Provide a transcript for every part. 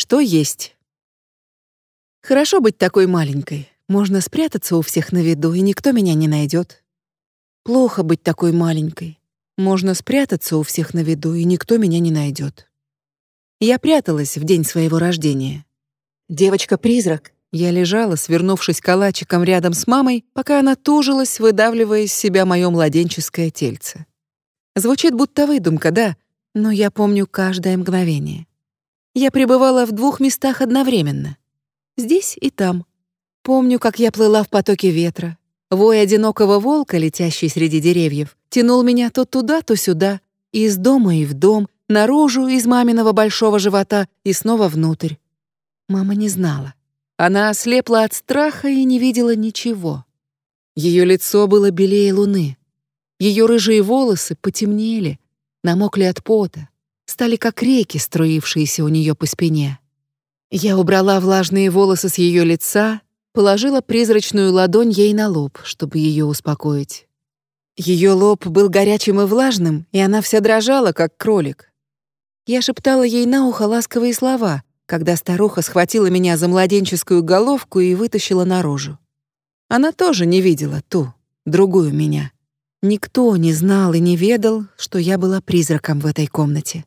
Что есть? Хорошо быть такой маленькой. Можно спрятаться у всех на виду, и никто меня не найдет. Плохо быть такой маленькой. Можно спрятаться у всех на виду, и никто меня не найдет. Я пряталась в день своего рождения. Девочка-призрак. Я лежала, свернувшись калачиком рядом с мамой, пока она тужилась, выдавливая из себя моё младенческое тельце. Звучит будто выдумка, да, но я помню каждое мгновение. Я пребывала в двух местах одновременно. Здесь и там. Помню, как я плыла в потоке ветра. Вой одинокого волка, летящий среди деревьев, тянул меня то туда, то сюда, из дома и в дом, наружу из маминого большого живота и снова внутрь. Мама не знала. Она ослепла от страха и не видела ничего. Ее лицо было белее луны. Ее рыжие волосы потемнели, намокли от пота, стали как реки, струившиеся у нее по спине. Я убрала влажные волосы с ее лица, положила призрачную ладонь ей на лоб, чтобы ее успокоить. Ее лоб был горячим и влажным, и она вся дрожала, как кролик. Я шептала ей на ухо ласковые слова, когда старуха схватила меня за младенческую головку и вытащила наружу. Она тоже не видела ту, другую меня. Никто не знал и не ведал, что я была призраком в этой комнате.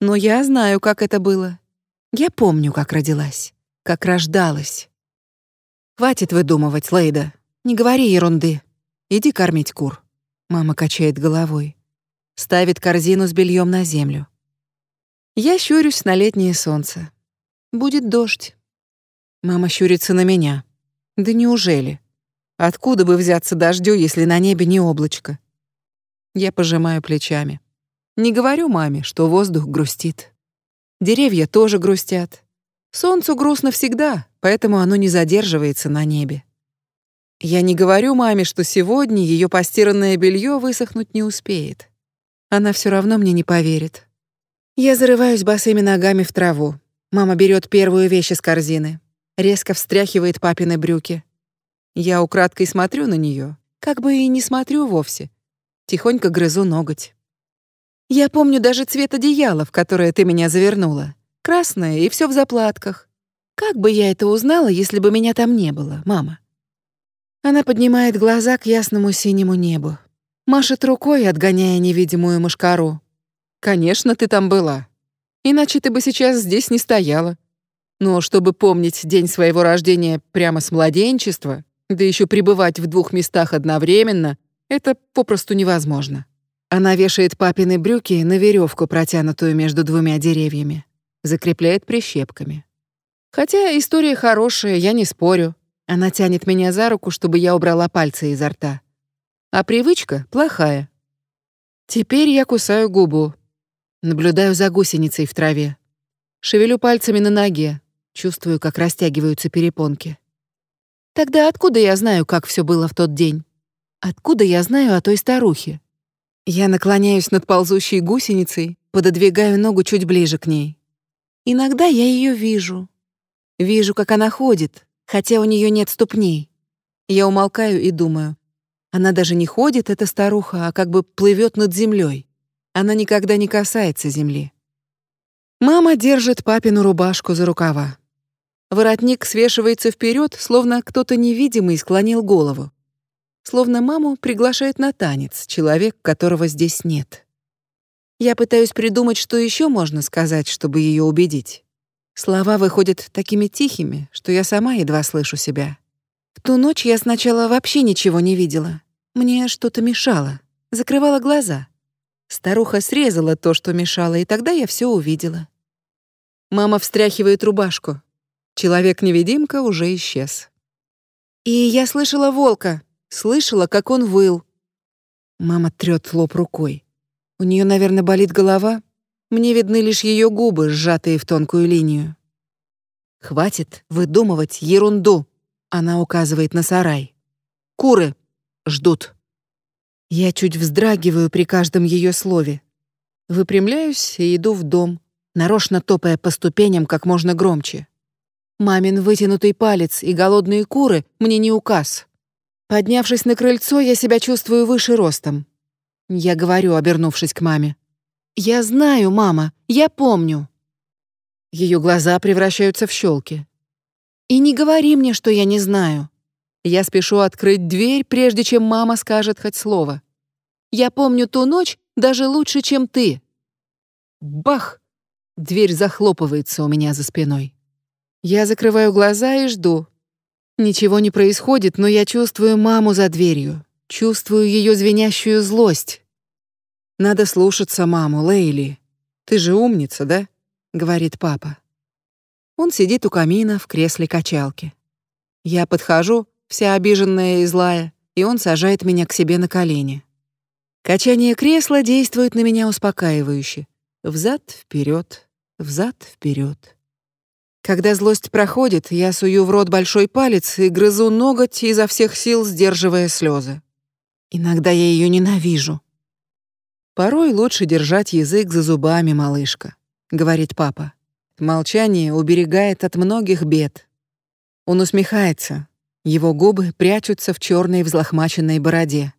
Но я знаю, как это было. Я помню, как родилась, как рождалась. Хватит выдумывать, Лейда. Не говори ерунды. Иди кормить кур. Мама качает головой. Ставит корзину с бельем на землю. Я щурюсь на летнее солнце. Будет дождь. Мама щурится на меня. Да неужели? Откуда бы взяться дождю, если на небе не облачко? Я пожимаю плечами. Не говорю маме, что воздух грустит. Деревья тоже грустят. Солнцу грустно всегда, поэтому оно не задерживается на небе. Я не говорю маме, что сегодня ее постиранное белье высохнуть не успеет. Она все равно мне не поверит. Я зарываюсь босыми ногами в траву. Мама берет первую вещь из корзины, резко встряхивает папины брюки. Я украдкой смотрю на нее, как бы и не смотрю вовсе. Тихонько грызу ноготь. Я помню даже цвет одеяла, в которое ты меня завернула. Красное и все в заплатках. Как бы я это узнала, если бы меня там не было, мама? Она поднимает глаза к ясному синему небу. Машет рукой, отгоняя невидимую мушкару. Конечно, ты там была. Иначе ты бы сейчас здесь не стояла. Но чтобы помнить день своего рождения прямо с младенчества, да еще пребывать в двух местах одновременно, это попросту невозможно. Она вешает папины брюки на веревку, протянутую между двумя деревьями. Закрепляет прищепками. Хотя история хорошая, я не спорю. Она тянет меня за руку, чтобы я убрала пальцы изо рта. А привычка плохая. Теперь я кусаю губу. Наблюдаю за гусеницей в траве. Шевелю пальцами на ноге. Чувствую, как растягиваются перепонки. Тогда откуда я знаю, как все было в тот день? Откуда я знаю о той старухе? Я наклоняюсь над ползущей гусеницей, пододвигаю ногу чуть ближе к ней. Иногда я ее вижу. Вижу, как она ходит, хотя у нее нет ступней. Я умолкаю и думаю. Она даже не ходит, эта старуха, а как бы плывет над землей. Она никогда не касается земли. Мама держит папину рубашку за рукава. Воротник свешивается вперед, словно кто-то невидимый склонил голову словно маму приглашает на танец человек, которого здесь нет. Я пытаюсь придумать, что еще можно сказать, чтобы ее убедить. Слова выходят такими тихими, что я сама едва слышу себя. В ту ночь я сначала вообще ничего не видела. Мне что-то мешало, закрывала глаза. Старуха срезала то, что мешало, и тогда я все увидела. Мама встряхивает рубашку. Человек-невидимка уже исчез. И я слышала волка, Слышала, как он выл. Мама трёт лоб рукой. У неё, наверное, болит голова. Мне видны лишь её губы, сжатые в тонкую линию. Хватит выдумывать ерунду. Она указывает на сарай. Куры ждут. Я чуть вздрагиваю при каждом её слове. Выпрямляюсь и иду в дом, нарочно топая по ступеням как можно громче. Мамин вытянутый палец и голодные куры мне не указ. Поднявшись на крыльцо, я себя чувствую выше ростом. Я говорю, обернувшись к маме. «Я знаю, мама, я помню». Ее глаза превращаются в щелки. И не говори мне, что я не знаю. Я спешу открыть дверь, прежде чем мама скажет хоть слово. Я помню ту ночь даже лучше, чем ты. Бах! Дверь захлопывается у меня за спиной. Я закрываю глаза и жду. Ничего не происходит, но я чувствую маму за дверью. Чувствую ее звенящую злость. Надо слушаться маму, Лейли. Ты же умница, да? говорит папа. Он сидит у камина в кресле качалки. Я подхожу, вся обиженная и злая, и он сажает меня к себе на колени. Качание кресла действует на меня успокаивающе. Взад, вперед, взад, вперед. Когда злость проходит, я сую в рот большой палец и грызу ноготь изо всех сил, сдерживая слезы. Иногда я ее ненавижу. Порой лучше держать язык за зубами, малышка, говорит папа. Молчание уберегает от многих бед. Он усмехается. Его губы прячутся в черной взлохмаченной бороде.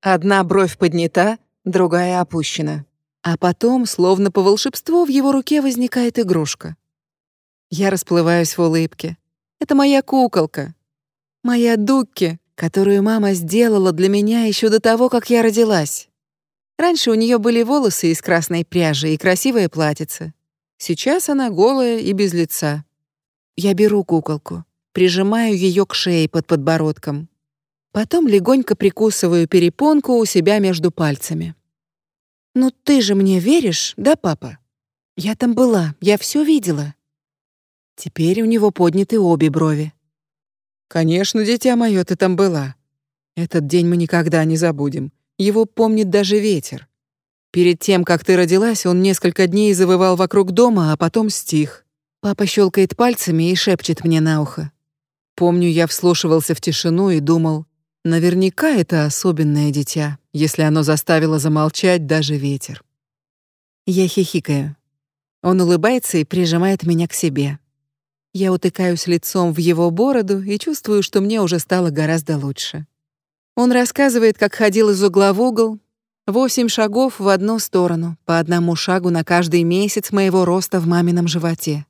Одна бровь поднята, другая опущена. А потом, словно по волшебству, в его руке возникает игрушка. Я расплываюсь в улыбке. Это моя куколка. Моя Дукки, которую мама сделала для меня еще до того, как я родилась. Раньше у нее были волосы из красной пряжи и красивое платьице. Сейчас она голая и без лица. Я беру куколку, прижимаю ее к шее под подбородком. Потом легонько прикусываю перепонку у себя между пальцами. «Ну ты же мне веришь, да, папа? Я там была, я все видела». Теперь у него подняты обе брови. Конечно, дитя мое, ты там была. Этот день мы никогда не забудем. Его помнит даже ветер. Перед тем, как ты родилась, он несколько дней завывал вокруг дома, а потом стих. Папа щелкает пальцами и шепчет мне на ухо. Помню, я вслушивался в тишину и думал, наверняка это особенное дитя, если оно заставило замолчать даже ветер. Я хихикаю. Он улыбается и прижимает меня к себе. Я утыкаюсь лицом в его бороду и чувствую, что мне уже стало гораздо лучше. Он рассказывает, как ходил из угла в угол, восемь шагов в одну сторону, по одному шагу на каждый месяц моего роста в мамином животе.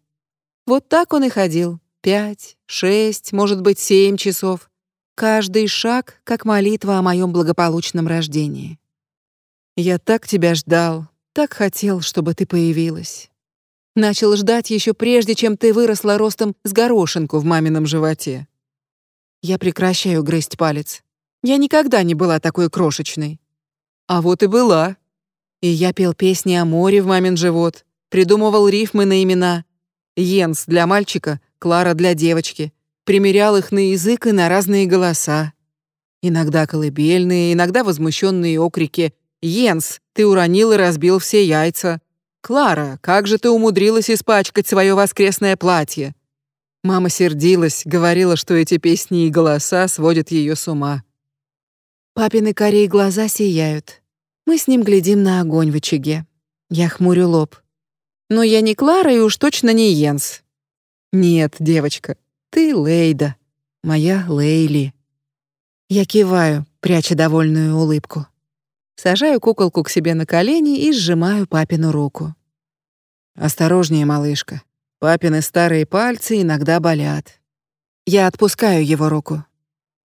Вот так он и ходил. Пять, шесть, может быть, семь часов. Каждый шаг — как молитва о моем благополучном рождении. Я так тебя ждал, так хотел, чтобы ты появилась. Начал ждать еще прежде, чем ты выросла ростом с горошинку в мамином животе. Я прекращаю грызть палец. Я никогда не была такой крошечной. А вот и была. И я пел песни о море в мамин живот, придумывал рифмы на имена. Йенс для мальчика, Клара для девочки. Примерял их на язык и на разные голоса. Иногда колыбельные, иногда возмущенные окрики «Йенс, ты уронил и разбил все яйца!» «Клара, как же ты умудрилась испачкать свое воскресное платье?» Мама сердилась, говорила, что эти песни и голоса сводят ее с ума. Папины корей глаза сияют. Мы с ним глядим на огонь в очаге. Я хмурю лоб. Но я не Клара и уж точно не Йенс. Нет, девочка, ты Лейда, моя Лейли. Я киваю, пряча довольную улыбку. Сажаю куколку к себе на колени и сжимаю папину руку. «Осторожнее, малышка. Папины старые пальцы иногда болят». Я отпускаю его руку.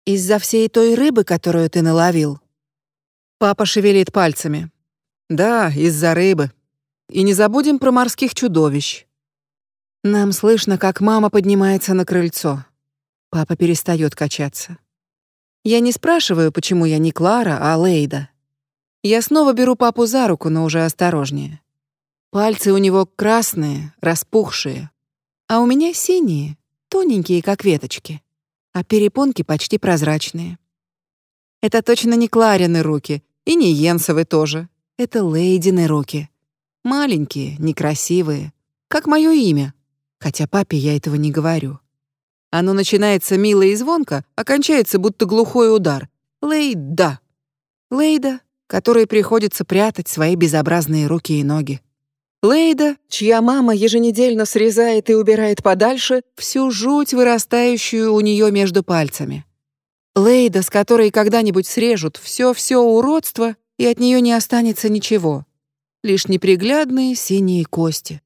«Из-за всей той рыбы, которую ты наловил?» Папа шевелит пальцами. «Да, из-за рыбы. И не забудем про морских чудовищ». Нам слышно, как мама поднимается на крыльцо. Папа перестает качаться. Я не спрашиваю, почему я не Клара, а Лейда. Я снова беру папу за руку, но уже осторожнее. Пальцы у него красные, распухшие, а у меня синие, тоненькие, как веточки, а перепонки почти прозрачные. Это точно не Кларины руки, и не Йенсовы тоже. Это Лейдины руки. Маленькие, некрасивые, как мое имя, хотя папе я этого не говорю. Оно начинается мило и звонко, а кончается будто глухой удар. Лейда. Лейда которой приходится прятать свои безобразные руки и ноги. Лейда, чья мама еженедельно срезает и убирает подальше всю жуть, вырастающую у нее между пальцами. Лейда, с которой когда-нибудь срежут все-все уродство, и от нее не останется ничего. Лишь неприглядные синие кости.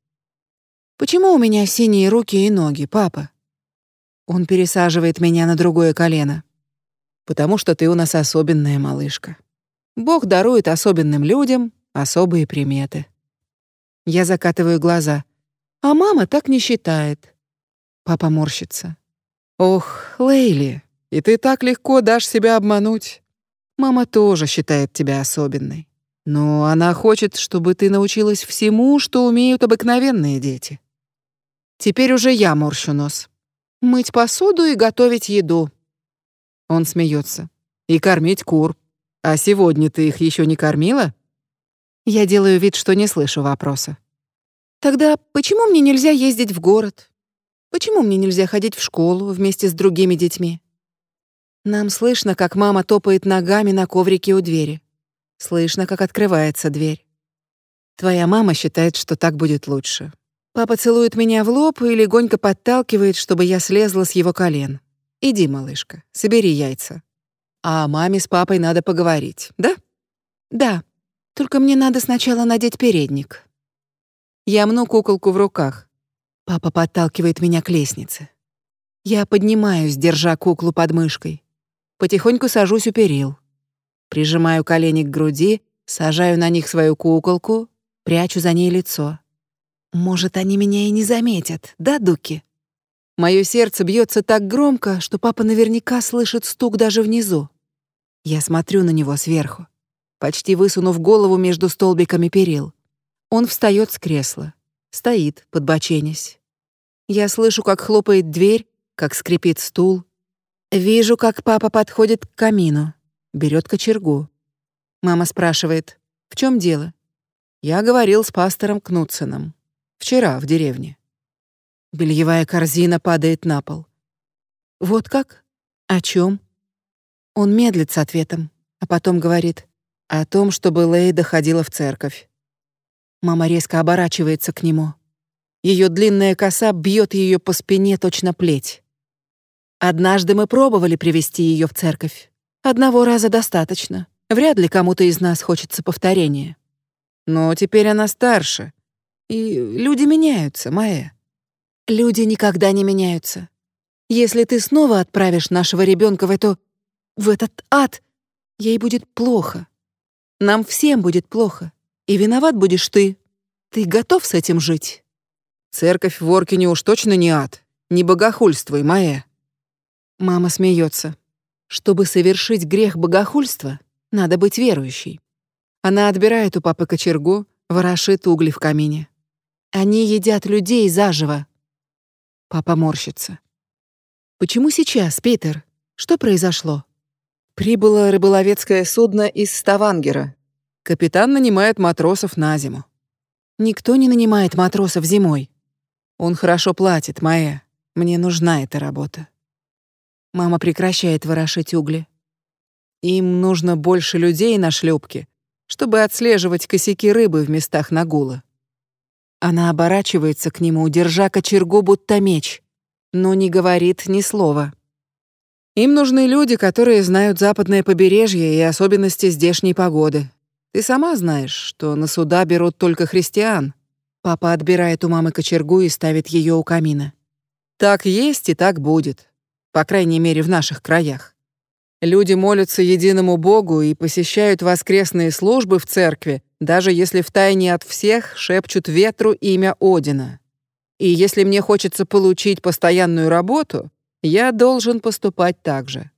Почему у меня синие руки и ноги, папа? Он пересаживает меня на другое колено. Потому что ты у нас особенная малышка. Бог дарует особенным людям особые приметы. Я закатываю глаза. А мама так не считает. Папа морщится. Ох, Лейли, и ты так легко дашь себя обмануть. Мама тоже считает тебя особенной. Но она хочет, чтобы ты научилась всему, что умеют обыкновенные дети. Теперь уже я морщу нос. Мыть посуду и готовить еду. Он смеется. И кормить кур. А сегодня ты их еще не кормила? Я делаю вид, что не слышу вопроса. Тогда почему мне нельзя ездить в город? Почему мне нельзя ходить в школу вместе с другими детьми? Нам слышно, как мама топает ногами на коврике у двери. Слышно, как открывается дверь. Твоя мама считает, что так будет лучше. Папа целует меня в лоб и легонько подталкивает, чтобы я слезла с его колен. Иди, малышка, собери яйца. А маме с папой надо поговорить, да? Да. Только мне надо сначала надеть передник. Я мну куколку в руках. Папа подталкивает меня к лестнице. Я поднимаюсь, держа куклу под мышкой. Потихоньку сажусь у перил. Прижимаю колени к груди, сажаю на них свою куколку, прячу за ней лицо. Может, они меня и не заметят, да, Дуки? Моё сердце бьется так громко, что папа наверняка слышит стук даже внизу. Я смотрю на него сверху, почти высунув голову между столбиками перил. Он встает с кресла, стоит, подбоченясь. Я слышу, как хлопает дверь, как скрипит стул, Вижу, как папа подходит к камину, берет кочергу. Мама спрашивает, в чем дело? Я говорил с пастором Кнутсеном. Вчера в деревне. Бельевая корзина падает на пол. Вот как? О чем? Он медлит с ответом, а потом говорит о том, чтобы Лейда ходила в церковь. Мама резко оборачивается к нему. Ее длинная коса бьет ее по спине точно плеть. Однажды мы пробовали привести ее в церковь. Одного раза достаточно. Вряд ли кому-то из нас хочется повторения. Но теперь она старше. И люди меняются, Майя. Люди никогда не меняются. Если ты снова отправишь нашего ребенка в эту... в этот ад, ей будет плохо. Нам всем будет плохо. И виноват будешь ты. Ты готов с этим жить? Церковь в Оркине уж точно не ад. Не богохульствуй, Майя. Мама смеется. Чтобы совершить грех богохульства, надо быть верующей. Она отбирает у папы кочергу, ворошит угли в камине. Они едят людей заживо. Папа морщится. Почему сейчас, Питер? Что произошло? Прибыло рыболовецкое судно из Ставангера. Капитан нанимает матросов на зиму. Никто не нанимает матросов зимой. Он хорошо платит, Майя. Мне нужна эта работа. Мама прекращает ворошить угли. Им нужно больше людей на шлюпке, чтобы отслеживать косяки рыбы в местах нагула. Она оборачивается к нему, держа кочергу будто меч, но не говорит ни слова. Им нужны люди, которые знают западное побережье и особенности здешней погоды. Ты сама знаешь, что на суда берут только христиан. Папа отбирает у мамы кочергу и ставит ее у камина. Так есть и так будет по крайней мере в наших краях. Люди молятся единому Богу и посещают воскресные службы в церкви, даже если втайне от всех шепчут ветру имя Одина. И если мне хочется получить постоянную работу, я должен поступать так же.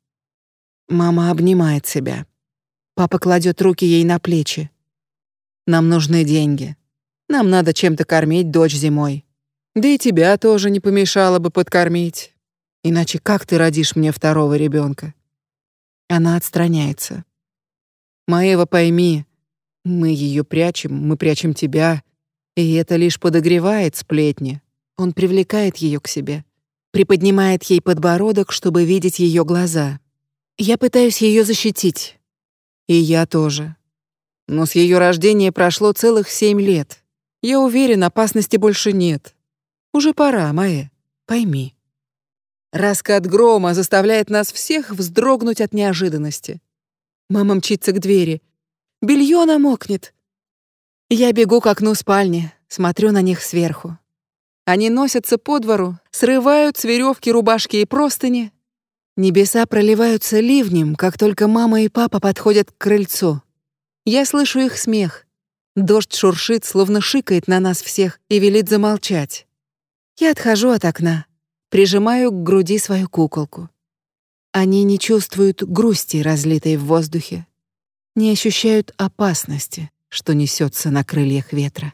Мама обнимает себя. Папа кладет руки ей на плечи. Нам нужны деньги. Нам надо чем-то кормить дочь зимой. Да и тебя тоже не помешало бы подкормить. Иначе как ты родишь мне второго ребенка? Она отстраняется. Маева, пойми, мы ее прячем, мы прячем тебя, и это лишь подогревает сплетни. Он привлекает ее к себе, приподнимает ей подбородок, чтобы видеть ее глаза. Я пытаюсь ее защитить. И я тоже. Но с ее рождения прошло целых семь лет. Я уверен, опасности больше нет. Уже пора, Майя, пойми. Раскат грома заставляет нас всех вздрогнуть от неожиданности. Мама мчится к двери. Белье намокнет. Я бегу к окну спальни, смотрю на них сверху. Они носятся по двору, срывают с веревки рубашки и простыни. Небеса проливаются ливнем, как только мама и папа подходят к крыльцу. Я слышу их смех. Дождь шуршит, словно шикает на нас всех и велит замолчать. Я отхожу от окна, прижимаю к груди свою куколку. Они не чувствуют грусти, разлитой в воздухе, не ощущают опасности, что несется на крыльях ветра.